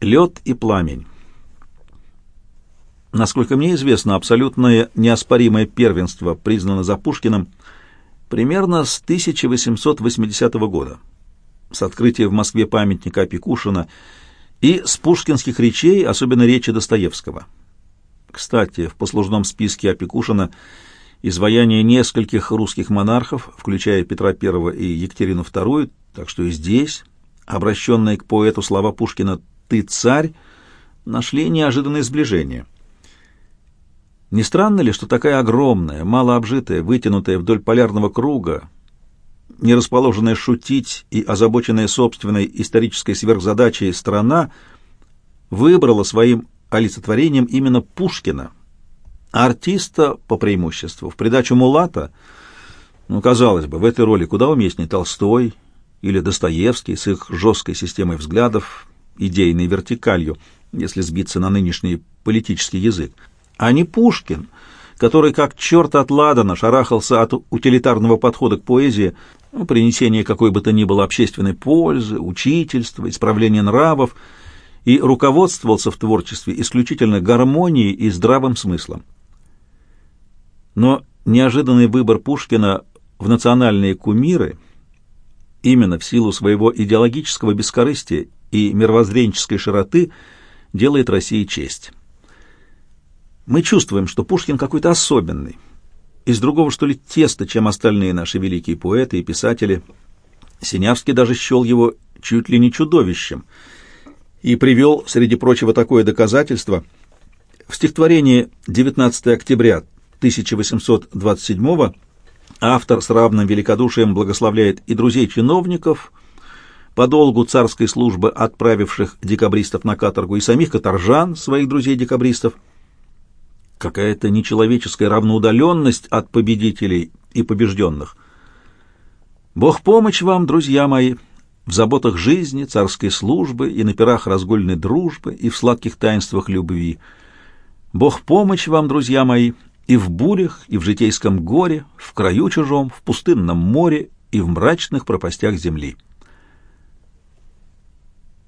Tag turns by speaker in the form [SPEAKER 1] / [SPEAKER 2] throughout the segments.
[SPEAKER 1] Лед и пламень. Насколько мне известно, абсолютное неоспоримое первенство признано за Пушкиным примерно с 1880 года, с открытия в Москве памятника Опекушина и с пушкинских речей, особенно речи Достоевского. Кстати, в послужном списке Опекушина изваяние нескольких русских монархов, включая Петра I и Екатерину II, так что и здесь, обращенные к поэту слова Пушкина «ты царь», нашли неожиданное сближение – не странно ли, что такая огромная, малообжитая, вытянутая вдоль полярного круга, не расположенная шутить и озабоченная собственной исторической сверхзадачей страна выбрала своим олицетворением именно Пушкина, артиста по преимуществу, в придачу Мулата, ну, казалось бы, в этой роли куда уместнее Толстой или Достоевский с их жесткой системой взглядов, идейной вертикалью, если сбиться на нынешний политический язык а не Пушкин, который как черт от ладана шарахался от утилитарного подхода к поэзии, ну, принесения какой бы то ни было общественной пользы, учительства, исправления нравов, и руководствовался в творчестве исключительно гармонией и здравым смыслом. Но неожиданный выбор Пушкина в национальные кумиры именно в силу своего идеологического бескорыстия и мировоззренческой широты делает России честь. Мы чувствуем, что Пушкин какой-то особенный, из другого, что ли, теста, чем остальные наши великие поэты и писатели. Синявский даже счел его чуть ли не чудовищем и привел, среди прочего, такое доказательство. В стихотворении «19 октября 1827 автор с равным великодушием благословляет и друзей чиновников, по долгу царской службы отправивших декабристов на каторгу, и самих каторжан, своих друзей-декабристов, какая-то нечеловеческая равноудаленность от победителей и побежденных. Бог помощь вам, друзья мои, в заботах жизни, царской службы и на пирах разгульной дружбы и в сладких таинствах любви. Бог помощь вам, друзья мои, и в бурях, и в житейском горе, в краю чужом, в пустынном море и в мрачных пропастях земли.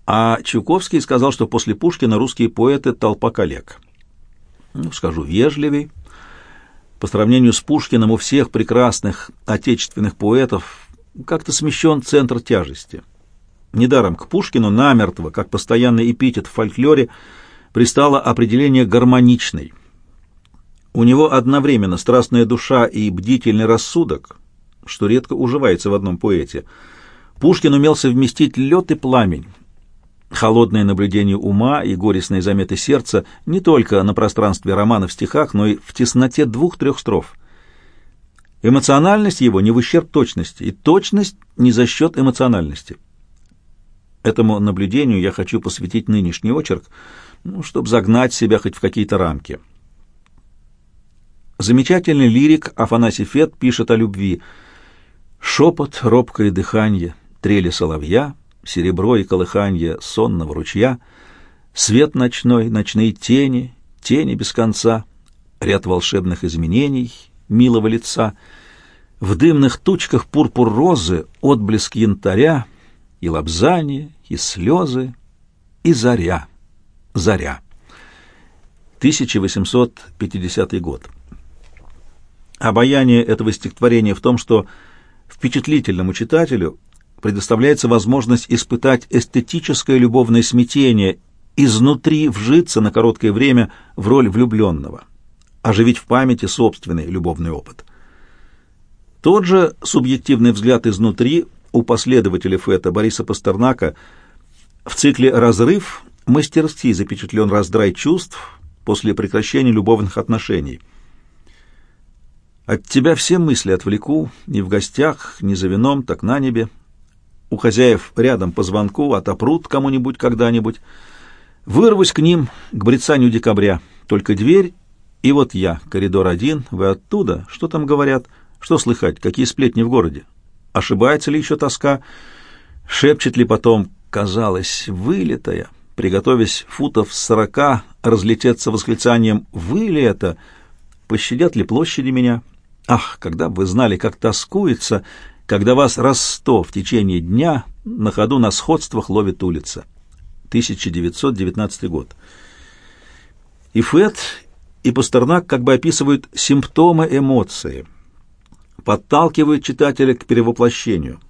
[SPEAKER 1] А Чуковский сказал, что после Пушкина русские поэты — толпа коллег ну, скажу, вежливей. По сравнению с Пушкиным у всех прекрасных отечественных поэтов как-то смещен центр тяжести. Недаром к Пушкину намертво, как постоянный эпитет в фольклоре, пристало определение «гармоничный». У него одновременно страстная душа и бдительный рассудок, что редко уживается в одном поэте. Пушкин умел совместить лед и пламень, Холодное наблюдение ума и горестные заметы сердца не только на пространстве романа в стихах, но и в тесноте двух-трех строф. Эмоциональность его не в ущерб точности, и точность не за счет эмоциональности. Этому наблюдению я хочу посвятить нынешний очерк, ну, чтобы загнать себя хоть в какие-то рамки. Замечательный лирик Афанасий Фет пишет о любви. «Шепот, робкое дыхание, трели соловья — серебро и колыханье сонного ручья, свет ночной, ночные тени, тени без конца, ряд волшебных изменений милого лица, в дымных тучках пурпур розы, отблеск янтаря, и лобзание, и слезы, и заря, заря. 1850 год. Обаяние этого стихотворения в том, что впечатлительному читателю предоставляется возможность испытать эстетическое любовное смятение, изнутри вжиться на короткое время в роль влюбленного, оживить в памяти собственный любовный опыт. Тот же субъективный взгляд изнутри у последователя Фета Бориса Пастернака в цикле «Разрыв» мастерски запечатлен раздрай чувств после прекращения любовных отношений. От тебя все мысли отвлеку, ни в гостях, ни за вином, так на небе, у хозяев рядом по звонку, отопрут кому-нибудь когда-нибудь. Вырвусь к ним, к брецанию декабря. Только дверь, и вот я, коридор один, вы оттуда. Что там говорят? Что слыхать? Какие сплетни в городе? Ошибается ли еще тоска? Шепчет ли потом, казалось, вылетая, приготовясь футов сорока, разлететься восклицанием «Вы ли это?» Пощадят ли площади меня? Ах, когда бы вы знали, как тоскуется когда вас раз сто в течение дня на ходу на сходствах ловит улица. 1919 год. И Фет, и Пастернак как бы описывают симптомы эмоции, подталкивают читателя к перевоплощению,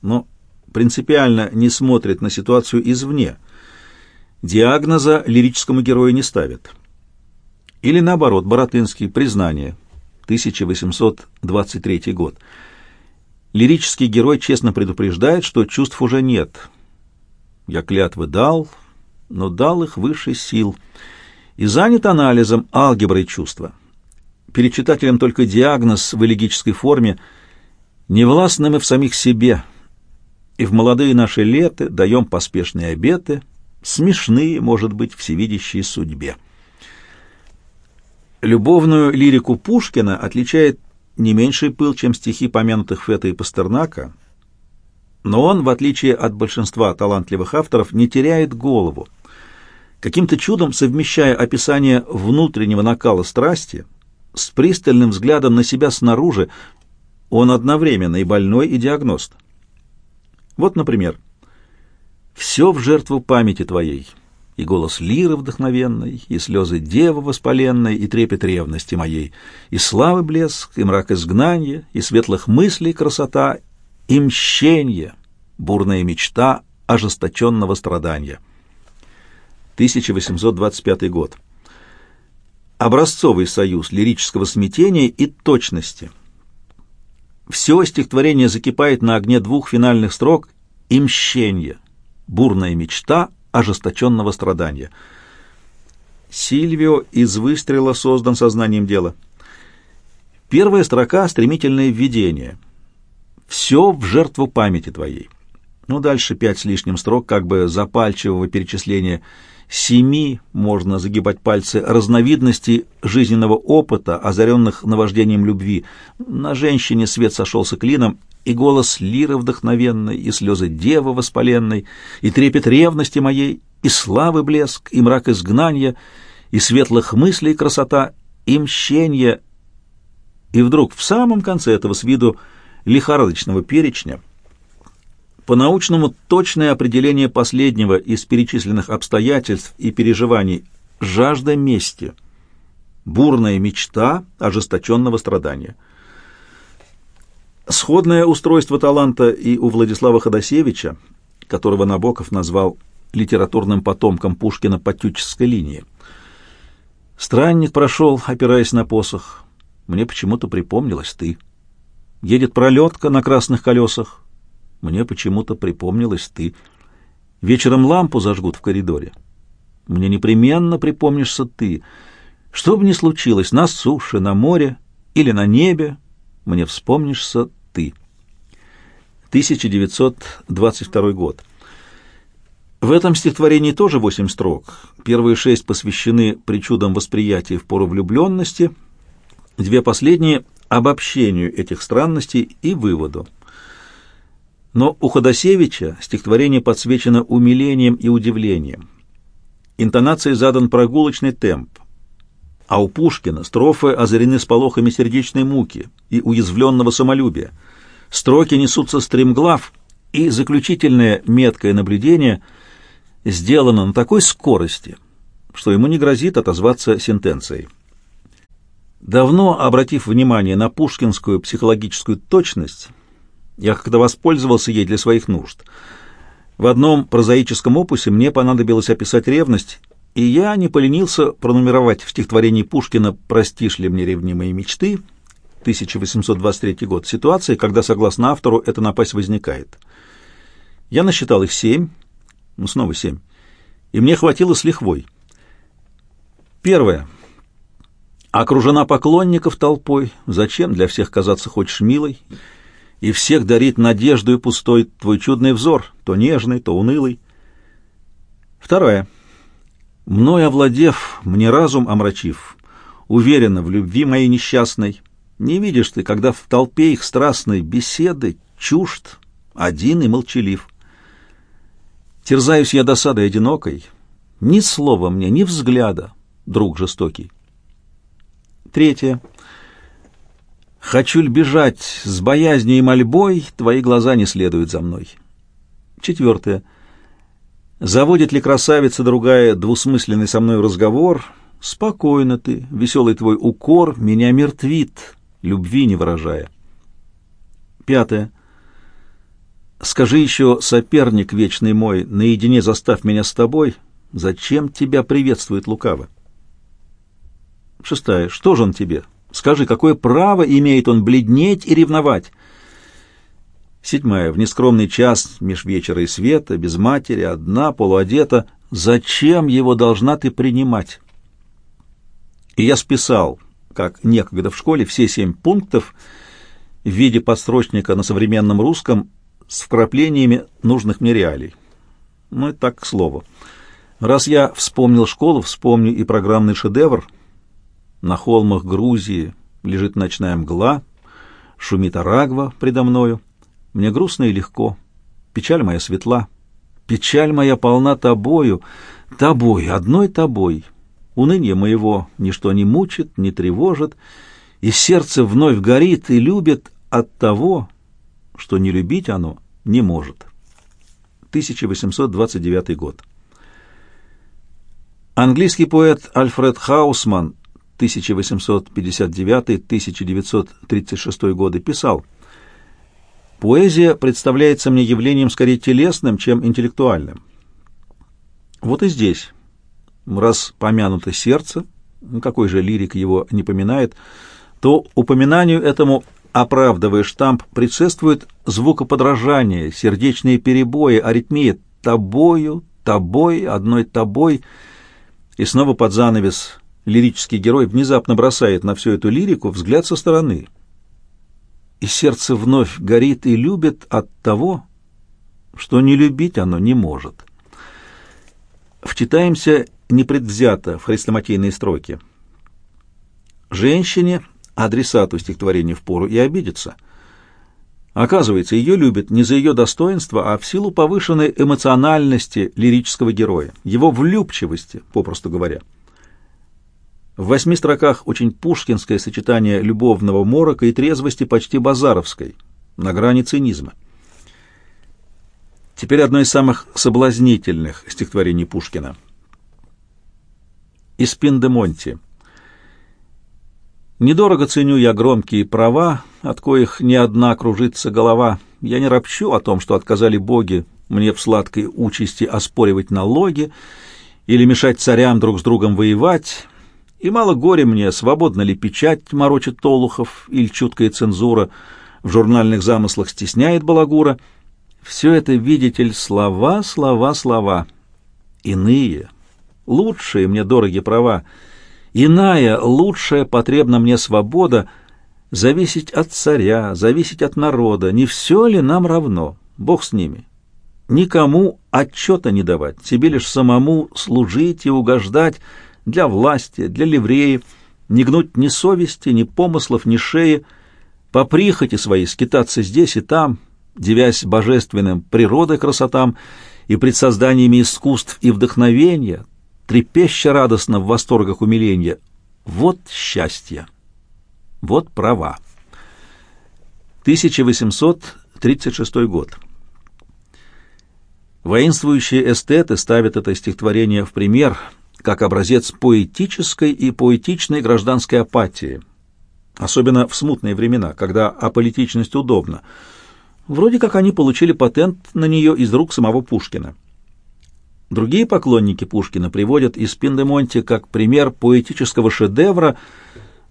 [SPEAKER 1] но принципиально не смотрят на ситуацию извне. Диагноза лирическому герою не ставят. Или наоборот, Боротынский, признание, 1823 год. Лирический герой честно предупреждает, что чувств уже нет. Я клятвы дал, но дал их выше сил, и занят анализом алгеброй чувства. Перед читателем только диагноз в элегической форме, невластны мы в самих себе, и в молодые наши леты даем поспешные обеты, смешные, может быть, всевидящие судьбе. Любовную лирику Пушкина отличает не меньший пыл, чем стихи помянутых Фета и Пастернака, но он, в отличие от большинства талантливых авторов, не теряет голову. Каким-то чудом совмещая описание внутреннего накала страсти с пристальным взглядом на себя снаружи, он одновременно и больной, и диагност. Вот, например, «Все в жертву памяти твоей» и голос лиры вдохновенной, и слезы девы воспаленной, и трепет ревности моей, и славы блеск, и мрак изгнания, и светлых мыслей красота, и мщенье, бурная мечта ожесточенного страдания. 1825 год. Образцовый союз лирического смятения и точности. Все стихотворение закипает на огне двух финальных строк и мщенье, бурная мечта ожесточенного страдания. Сильвио из выстрела создан сознанием дела. Первая строка — стремительное введение. «Все в жертву памяти твоей». Ну, дальше пять с лишним строк, как бы запальчивого перечисления семи, можно загибать пальцы, разновидностей жизненного опыта, озаренных наваждением любви. На женщине свет сошелся клином, и голос лиры вдохновенной, и слезы девы воспаленной, и трепет ревности моей, и славы блеск, и мрак изгнания, и светлых мыслей красота, и мщенье. И вдруг в самом конце этого с виду лихорадочного перечня по-научному точное определение последнего из перечисленных обстоятельств и переживаний – жажда мести, бурная мечта ожесточенного страдания – Сходное устройство таланта и у Владислава Ходосевича, которого Набоков назвал литературным потомком Пушкина по тюческой линии. Странник прошел, опираясь на посох. Мне почему-то припомнилась ты. Едет пролетка на красных колесах. Мне почему-то припомнилась ты. Вечером лампу зажгут в коридоре. Мне непременно припомнишься ты. Что бы ни случилось, на суше, на море или на небе, мне вспомнишься ты. 1922 год. В этом стихотворении тоже восемь строк. Первые шесть посвящены причудам восприятия в пору влюбленности, две последние — обобщению этих странностей и выводу. Но у Ходосевича стихотворение подсвечено умилением и удивлением. Интонацией задан прогулочный темп а у Пушкина строфы озарены сполохами сердечной муки и уязвленного самолюбия. Строки несутся стремглав, и заключительное меткое наблюдение сделано на такой скорости, что ему не грозит отозваться сентенцией. Давно обратив внимание на пушкинскую психологическую точность, я как-то воспользовался ей для своих нужд. В одном прозаическом опусе мне понадобилось описать ревность и я не поленился пронумеровать в стихотворении Пушкина «Простишь ли мне ревнимые мечты» 1823 год ситуации, когда, согласно автору, эта напасть возникает. Я насчитал их семь, ну снова семь, и мне хватило с лихвой. Первое. Окружена поклонников толпой, зачем для всех казаться хочешь милой, и всех дарит надежду и пустой твой чудный взор, то нежный, то унылый. Второе. Мной овладев, мне разум омрачив, уверенно в любви моей несчастной, не видишь ты, когда в толпе их страстной беседы чужд, один и молчалив. Терзаюсь я досадой одинокой, ни слова мне, ни взгляда, друг жестокий. Третье. Хочу ль бежать с боязнью и мольбой, твои глаза не следуют за мной. Четвертое. Заводит ли красавица другая двусмысленный со мной разговор? Спокойно ты, веселый твой укор меня мертвит, любви не выражая. Пятое. Скажи еще, соперник вечный мой, наедине заставь меня с тобой, зачем тебя приветствует лукаво? Шестая. Что же он тебе? Скажи, какое право имеет он бледнеть и ревновать? Седьмая. В нескромный час меж вечера и света, без матери, одна, полуодета, зачем его должна ты принимать? И я списал, как некогда в школе, все семь пунктов в виде подстрочника на современном русском с вкраплениями нужных мне реалий. Ну, и так, к слову. Раз я вспомнил школу, вспомню и программный шедевр — на холмах Грузии лежит ночная мгла, шумит Арагва предо мною. Мне грустно и легко, печаль моя светла, печаль моя полна тобою, тобой, одной тобой. Уныние моего ничто не мучит, не тревожит, и сердце вновь горит и любит от того, что не любить оно не может. 1829 год. Английский поэт Альфред Хаусман 1859-1936 годы, писал «Поэзия представляется мне явлением скорее телесным, чем интеллектуальным. Вот и здесь, раз помянуто сердце, какой же лирик его не поминает, то упоминанию этому оправдывая штамп предшествует звукоподражание, сердечные перебои, аритмия «тобою», «тобой», «одной тобой», и снова под занавес лирический герой внезапно бросает на всю эту лирику взгляд со стороны. И сердце вновь горит и любит от того, что не любить оно не может. Вчитаемся непредвзято в хрестоматийные строки. Женщине, адресату стихотворения впору и обидеться. Оказывается, ее любят не за ее достоинство, а в силу повышенной эмоциональности лирического героя, его влюбчивости, попросту говоря. В восьми строках очень пушкинское сочетание любовного морока и трезвости почти базаровской, на грани цинизма. Теперь одно из самых соблазнительных стихотворений Пушкина. Из Пиндемонти. Недорого ценю я громкие права, от коих ни одна кружится голова. Я не ропчу о том, что отказали боги мне в сладкой участи оспоривать налоги или мешать царям друг с другом воевать, и мало горе мне, свободно ли печать морочит Толухов или чуткая цензура в журнальных замыслах стесняет балагура. Все это, видитель, слова, слова, слова. Иные, лучшие мне дороги права, иная, лучшая потребна мне свобода, зависеть от царя, зависеть от народа, не все ли нам равно, Бог с ними. Никому отчета не давать, себе лишь самому служить и угождать — для власти, для ливреи, не гнуть ни совести, ни помыслов, ни шеи, по прихоти своей скитаться здесь и там, девясь божественным природой красотам и предсозданиями искусств и вдохновения, трепеща радостно в восторгах умиления. Вот счастье, вот права. 1836 год. Воинствующие эстеты ставят это стихотворение в пример – как образец поэтической и поэтичной гражданской апатии, особенно в смутные времена, когда аполитичность удобна. Вроде как они получили патент на нее из рук самого Пушкина. Другие поклонники Пушкина приводят из Пиндемонти как пример поэтического шедевра,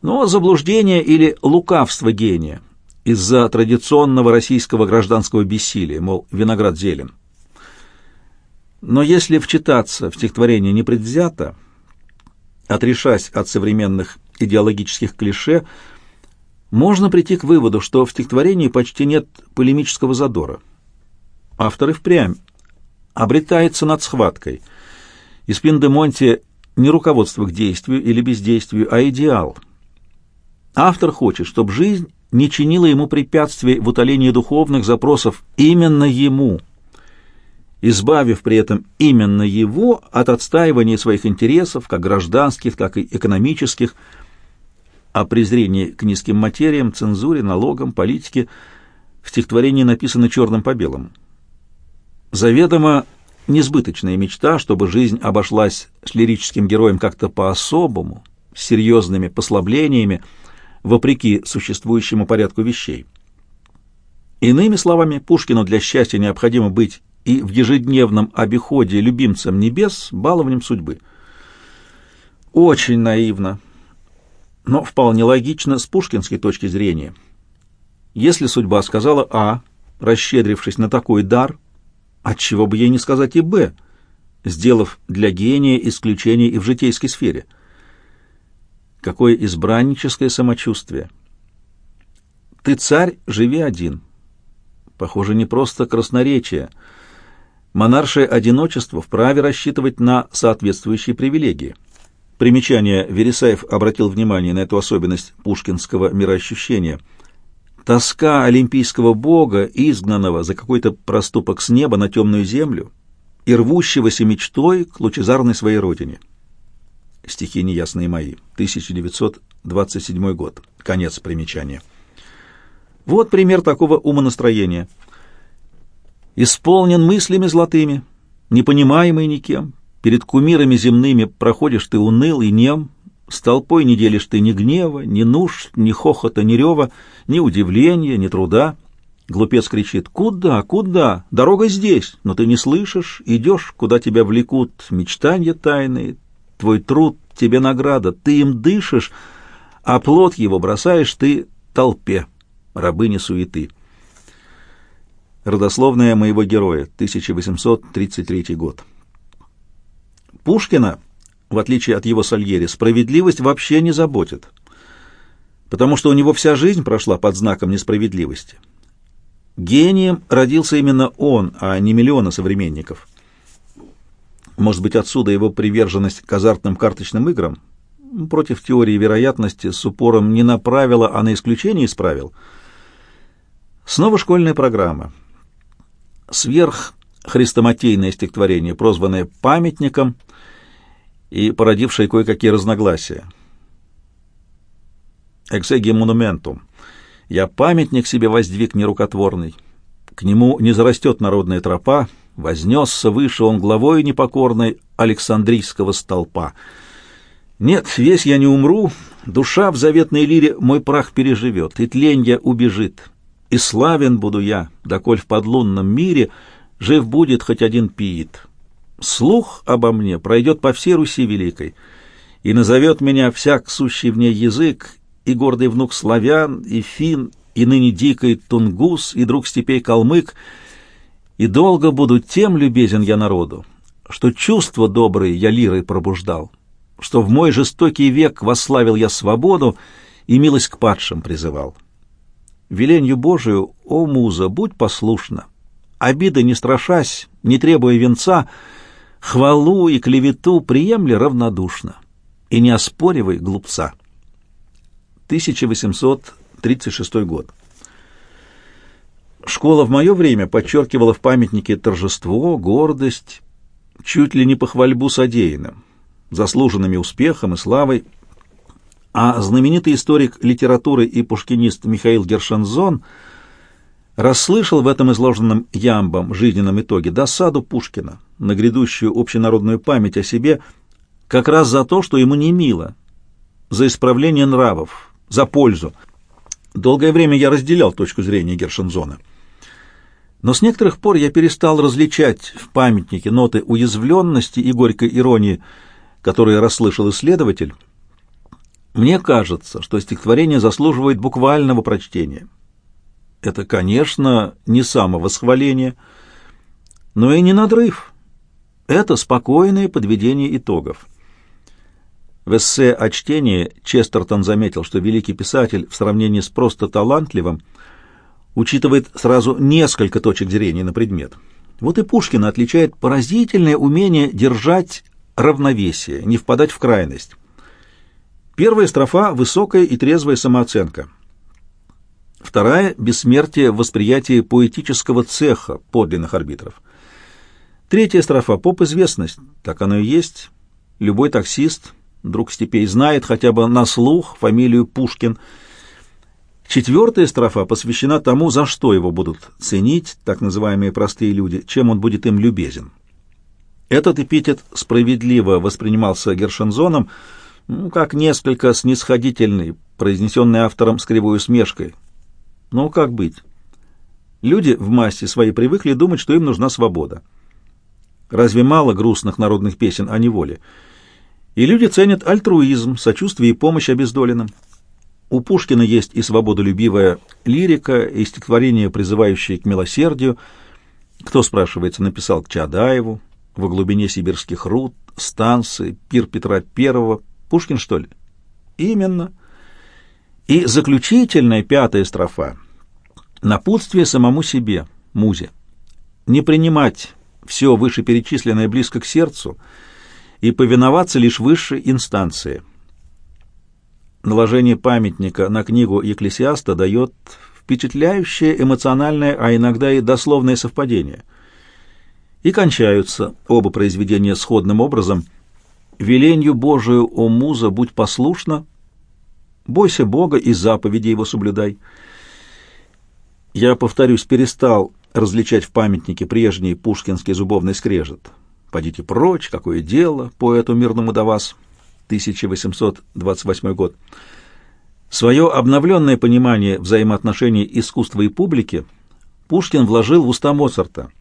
[SPEAKER 1] но заблуждения или лукавства гения из-за традиционного российского гражданского бессилия, мол, виноград зелен. Но если вчитаться в стихотворение непредвзято, отрешась от современных идеологических клише, можно прийти к выводу, что в стихотворении почти нет полемического задора. Автор и впрямь обретается над схваткой. Из Пиндемонте не руководство к действию или бездействию, а идеал. Автор хочет, чтобы жизнь не чинила ему препятствий в утолении духовных запросов именно ему – избавив при этом именно его от отстаивания своих интересов, как гражданских, так и экономических, о презрении к низким материям, цензуре, налогам, политике в стихотворении написано черным по белому. Заведомо несбыточная мечта, чтобы жизнь обошлась с лирическим героем как-то по-особому, с серьезными послаблениями, вопреки существующему порядку вещей. Иными словами, Пушкину для счастья необходимо быть и в ежедневном обиходе любимцем небес, балованием судьбы. Очень наивно, но вполне логично с пушкинской точки зрения. Если судьба сказала «А», расщедрившись на такой дар, отчего бы ей не сказать и «Б», сделав для гения исключение и в житейской сфере. Какое избранническое самочувствие! Ты царь, живи один. Похоже, не просто красноречие. Монаршее одиночество вправе рассчитывать на соответствующие привилегии. Примечание Вересаев обратил внимание на эту особенность пушкинского мироощущения. Тоска олимпийского бога, изгнанного за какой-то проступок с неба на темную землю и рвущегося мечтой к лучезарной своей родине. Стихи неясные мои. 1927 год. Конец примечания. Вот пример такого умонастроения. Исполнен мыслями золотыми, непонимаемый никем. Перед кумирами земными проходишь ты уныл и нем, с толпой не делишь ты ни гнева, ни нужд, ни хохота, ни рева, ни удивления, ни труда. Глупец кричит «Куда? Куда? Дорога здесь!» Но ты не слышишь, идешь, куда тебя влекут мечтания тайные, твой труд тебе награда, ты им дышишь, а плод его бросаешь ты толпе рабыни суеты. Родословная моего героя, 1833 год. Пушкина, в отличие от его Сальери, справедливость вообще не заботит, потому что у него вся жизнь прошла под знаком несправедливости. Гением родился именно он, а не миллионы современников. Может быть, отсюда его приверженность к азартным карточным играм? Против теории вероятности с упором не на правила, а на исключение из правил – Снова школьная программа. Сверх хрестоматийное стихотворение, прозванное памятником и породившее кое-какие разногласия. «Эксеги монументум» «Я памятник себе воздвиг нерукотворный, к нему не зарастет народная тропа, вознесся выше он главой непокорной Александрийского столпа. Нет, весь я не умру, душа в заветной лире мой прах переживет, и тленья убежит» и славен буду я, доколь в подлунном мире жив будет хоть один пиит. Слух обо мне пройдет по всей Руси великой, и назовет меня всяк сущий в ней язык, и гордый внук славян, и фин, и ныне дикой тунгус, и друг степей калмык, и долго буду тем любезен я народу, что чувства добрые я лирой пробуждал, что в мой жестокий век восславил я свободу и милость к падшим призывал. Веленью Божию, о муза, будь послушна, обиды не страшась, не требуя венца, хвалу и клевету приемли равнодушно и не оспоривай глупца. 1836 год. Школа в мое время подчеркивала в памятнике торжество, гордость, чуть ли не похвальбу содеянным, заслуженными успехом и славой – а знаменитый историк литературы и пушкинист Михаил Гершензон расслышал в этом изложенном ямбом жизненном итоге досаду Пушкина на грядущую общенародную память о себе как раз за то, что ему не мило, за исправление нравов, за пользу. Долгое время я разделял точку зрения Гершензона. Но с некоторых пор я перестал различать в памятнике ноты уязвленности и горькой иронии, которые расслышал исследователь, мне кажется, что стихотворение заслуживает буквального прочтения. Это, конечно, не самовосхваление, но и не надрыв. Это спокойное подведение итогов. В эссе о чтении Честертон заметил, что великий писатель в сравнении с просто талантливым учитывает сразу несколько точек зрения на предмет. Вот и Пушкина отличает поразительное умение держать равновесие, не впадать в крайность. Первая строфа — высокая и трезвая самооценка. Вторая — бессмертие в восприятии поэтического цеха подлинных арбитров. Третья строфа — поп-известность, так оно и есть. Любой таксист, друг степей, знает хотя бы на слух фамилию Пушкин. Четвертая строфа посвящена тому, за что его будут ценить так называемые простые люди, чем он будет им любезен. Этот эпитет справедливо воспринимался Гершензоном, ну, как несколько снисходительный, произнесенный автором с кривой усмешкой. Ну, как быть? Люди в массе своей привыкли думать, что им нужна свобода. Разве мало грустных народных песен о неволе? И люди ценят альтруизм, сочувствие и помощь обездоленным. У Пушкина есть и свободолюбивая лирика, и стихотворение, призывающее к милосердию. Кто, спрашивается, написал к Чадаеву, во глубине сибирских руд, станции, пир Петра Первого, Пушкин, что ли? Именно. И заключительная пятая строфа — напутствие самому себе, музе. Не принимать все вышеперечисленное близко к сердцу и повиноваться лишь высшей инстанции. Наложение памятника на книгу Екклесиаста дает впечатляющее эмоциональное, а иногда и дословное совпадение. И кончаются оба произведения сходным образом. «Веленью Божию, о муза, будь послушна, бойся Бога и заповеди Его соблюдай». Я, повторюсь, перестал различать в памятнике прежний пушкинский зубовный скрежет. «Подите прочь, какое дело, поэту мирному до вас», 1828 год. Свое обновленное понимание взаимоотношений искусства и публики Пушкин вложил в уста Моцарта.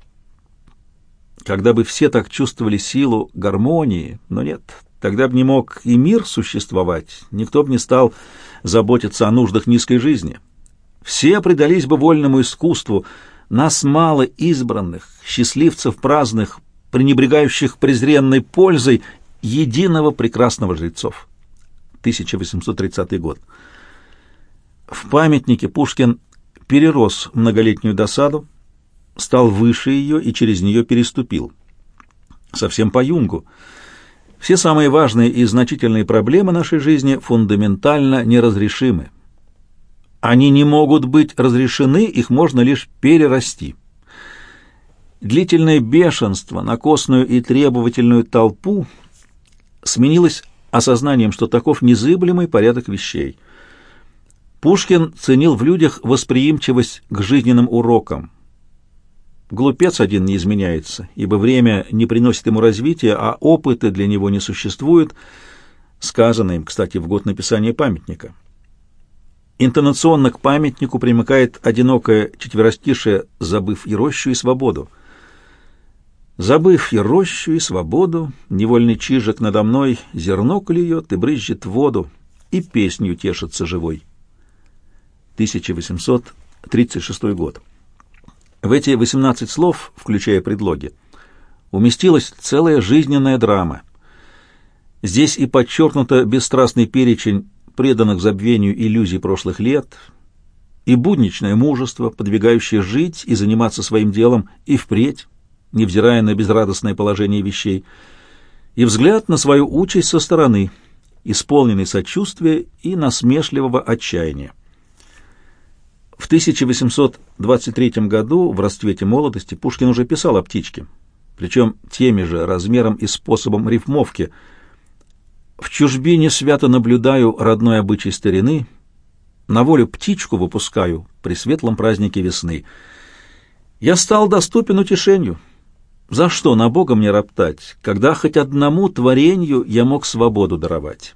[SPEAKER 1] Когда бы все так чувствовали силу гармонии, но нет, тогда бы не мог и мир существовать, никто бы не стал заботиться о нуждах низкой жизни. Все предались бы вольному искусству, нас мало избранных, счастливцев праздных, пренебрегающих презренной пользой единого прекрасного жрецов. 1830 год. В памятнике Пушкин перерос многолетнюю досаду, стал выше ее и через нее переступил. Совсем по Юнгу. Все самые важные и значительные проблемы нашей жизни фундаментально неразрешимы. Они не могут быть разрешены, их можно лишь перерасти. Длительное бешенство на костную и требовательную толпу сменилось осознанием, что таков незыблемый порядок вещей. Пушкин ценил в людях восприимчивость к жизненным урокам. Глупец один не изменяется, ибо время не приносит ему развития, а опыты для него не существуют, сказано им, кстати, в год написания памятника. Интонационно к памятнику примыкает одинокое четверостишее «забыв и рощу, и свободу». Забыв и рощу, и свободу, невольный чижик надо мной зерно клюет и брызжет воду, и песню тешится живой. 1836 год. В эти 18 слов, включая предлоги, уместилась целая жизненная драма. Здесь и подчеркнуто бесстрастный перечень преданных забвению иллюзий прошлых лет, и будничное мужество, подвигающее жить и заниматься своим делом и впредь, невзирая на безрадостное положение вещей, и взгляд на свою участь со стороны, исполненный сочувствия и насмешливого отчаяния. В 1823 году, в расцвете молодости, Пушкин уже писал о птичке, причем теми же размером и способом рифмовки – в чужбине свято наблюдаю родной обычай старины, на волю птичку выпускаю при светлом празднике весны. Я стал доступен утешению. За что на Бога мне роптать, когда хоть одному творению я мог свободу даровать?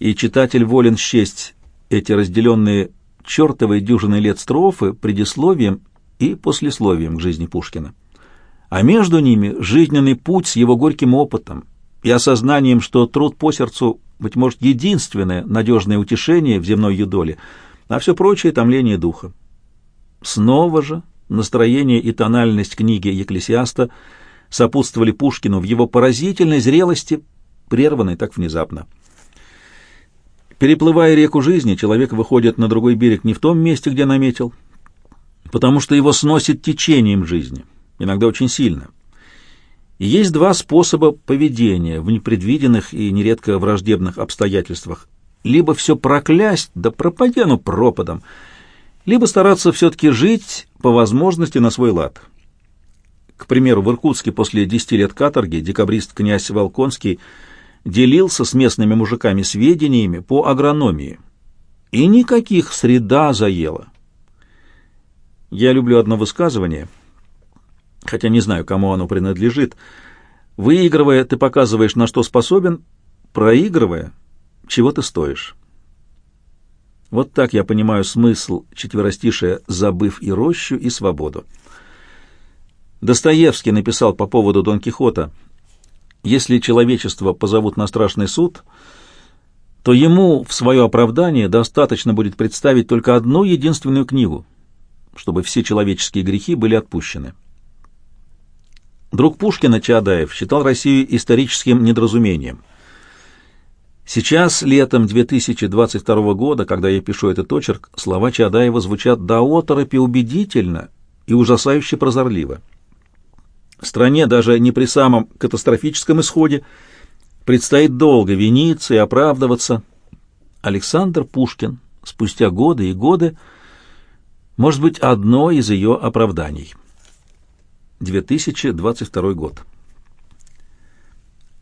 [SPEAKER 1] И читатель волен счесть эти разделенные чертовой дюжины лет строфы предисловием и послесловием к жизни Пушкина. А между ними жизненный путь с его горьким опытом, и осознанием, что труд по сердцу, быть может, единственное надежное утешение в земной юдоле, а все прочее — томление духа. Снова же настроение и тональность книги Екклесиаста сопутствовали Пушкину в его поразительной зрелости, прерванной так внезапно. Переплывая реку жизни, человек выходит на другой берег не в том месте, где наметил, потому что его сносит течением жизни, иногда очень сильно — и есть два способа поведения в непредвиденных и нередко враждебных обстоятельствах. Либо все проклясть, да пропади оно пропадом, либо стараться все-таки жить по возможности на свой лад. К примеру, в Иркутске после десяти лет каторги декабрист князь Волконский делился с местными мужиками сведениями по агрономии. И никаких среда заела. Я люблю одно высказывание — хотя не знаю, кому оно принадлежит. Выигрывая, ты показываешь, на что способен, проигрывая, чего ты стоишь. Вот так я понимаю смысл четверостишия «забыв и рощу, и свободу». Достоевский написал по поводу Дон Кихота «Если человечество позовут на страшный суд», то ему в свое оправдание достаточно будет представить только одну единственную книгу, чтобы все человеческие грехи были отпущены. Друг Пушкина Чаадаев считал Россию историческим недоразумением. Сейчас, летом 2022 года, когда я пишу этот очерк, слова Чаадаева звучат до оторопи убедительно и ужасающе прозорливо. Стране даже не при самом катастрофическом исходе предстоит долго виниться и оправдываться. Александр Пушкин спустя годы и годы может быть одно из ее оправданий. 2022 год.